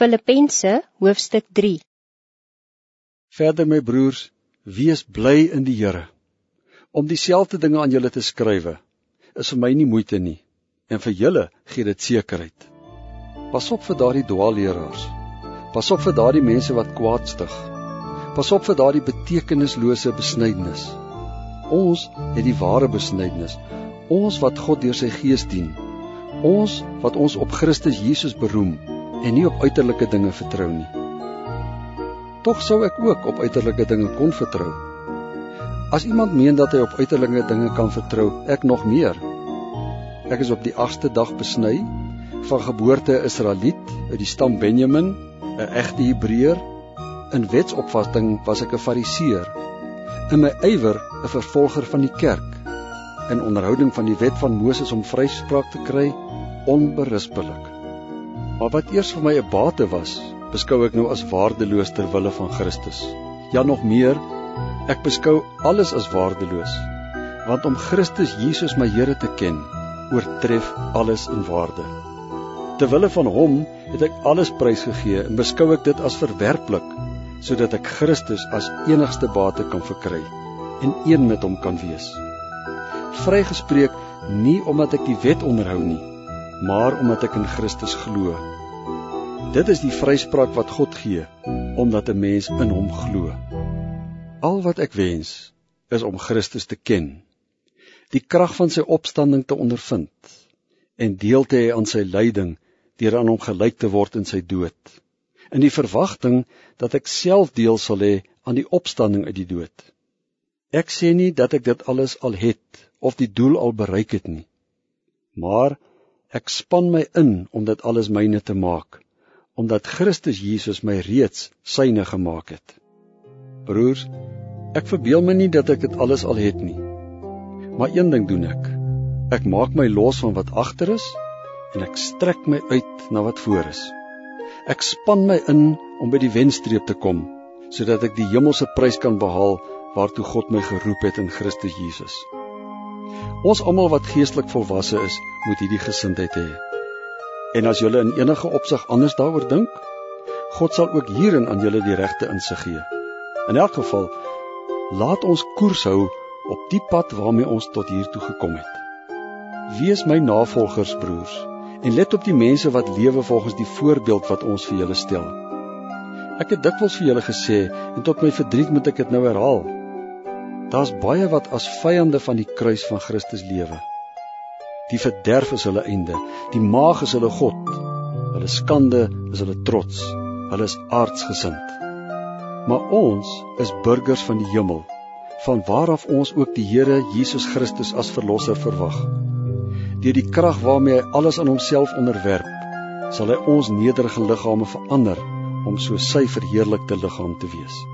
Filippense hoofstuk 3 Verder my broers, wees bly in die Here. Om dieselfde dinge aan julle te skrywe is vir my nie moeite nie en vir julle gee dit sekerheid. Pas op vir daardie dwaalleraars. Pas op vir daardie mense wat kwaadstig. Pas op vir daardie betekenislose besnydenis. Ons het die ware besnydenis. Ons wat God deur sy Gees dien. Ons wat ons op Christus Jesus beroem en nie op uiterlike dinge vertrou nie. Tog sou ek ook op uiterlike dinge kon vertrou. As iemand meen dat hy op uiterlike dinge kan vertrou, ek nog meer. Ek is op die 8ste dag besny, van geboorte Israeliet, uit die stam Benjamin, 'n egte Hebreër. In wetsopvatting was ek 'n Fariseer. In my ywer 'n vervolger van die kerk. In onderhouding van die wet van Moses om vryspraak te kry, onberispelik. Maar wat eers vir my 'n bate was, beskou ek nou as waardeloos ter wille van Christus. Ja nog meer, ek beskou alles as waardeloos, want om Christus Jesus my Here te ken, oortref alles in waarde. Ter wille van hom het ek alles prysgegee en beskou ek dit as verwerplik sodat ek Christus as enigste bate kan verkry en een met hom kan wees. Vrygespreek nie omdat ek die wet onderhou nie, maar omdat ek in Christus glo. Dit is die vryspraak wat God gee omdat 'n mens in hom glo. Al wat ek wens is om Christus te ken, die krag van sy opstanding te ondervind en deel te hê aan sy lyding deur aan hom gelyk te word in sy dood, in die verwagting dat ek self deel sal hê aan die opstanding uit die dood. Ek sê nie dat ek dit alles al het of die doel al bereik het nie, maar Ek span my in om dit alles myne te maak, omdat Christus Jesus my reeds syne gemaak het. Broers, ek verbeel my nie dat ek dit alles al het nie. Maar een ding doen ek. Ek maak my los van wat agter is en ek strek my uit na wat voor is. Ek span my in om by die wenstreep te kom, sodat ek die hemelse prys kan behaal waartoe God my geroep het in Christus Jesus. Ons almal wat geestelik volwasse is, moet hierdie gesindheid hê. En as julle in enige opsig anders daaroor dink, God sal ook hierin aan julle die regte insig gee. In elk geval, laat ons koers hou op die pad waarmee ons tot hier toe gekom het. Wees my navolgers, broers, en let op die mense wat lewe volgens die voorbeeld wat ons vir julle stel. Ek het dikwels vir julle gesê en tot my verdriet moet ek dit nou herhaal. Daar's baie wat as vyande van die kruis van Christus lewe. Die verderf is hulle einde, die maag is hulle god. Hulle skande is hulle trots. Hulle is aardsgesind. Maar ons is burgers van die hemel, van waar af ons ook die Here Jesus Christus as verlosser verwag. Deur die krag waarmee hy alles aan homself onderwerp, sal hy ons nederige liggame verander om so sy verheerlikte liggaam te wees.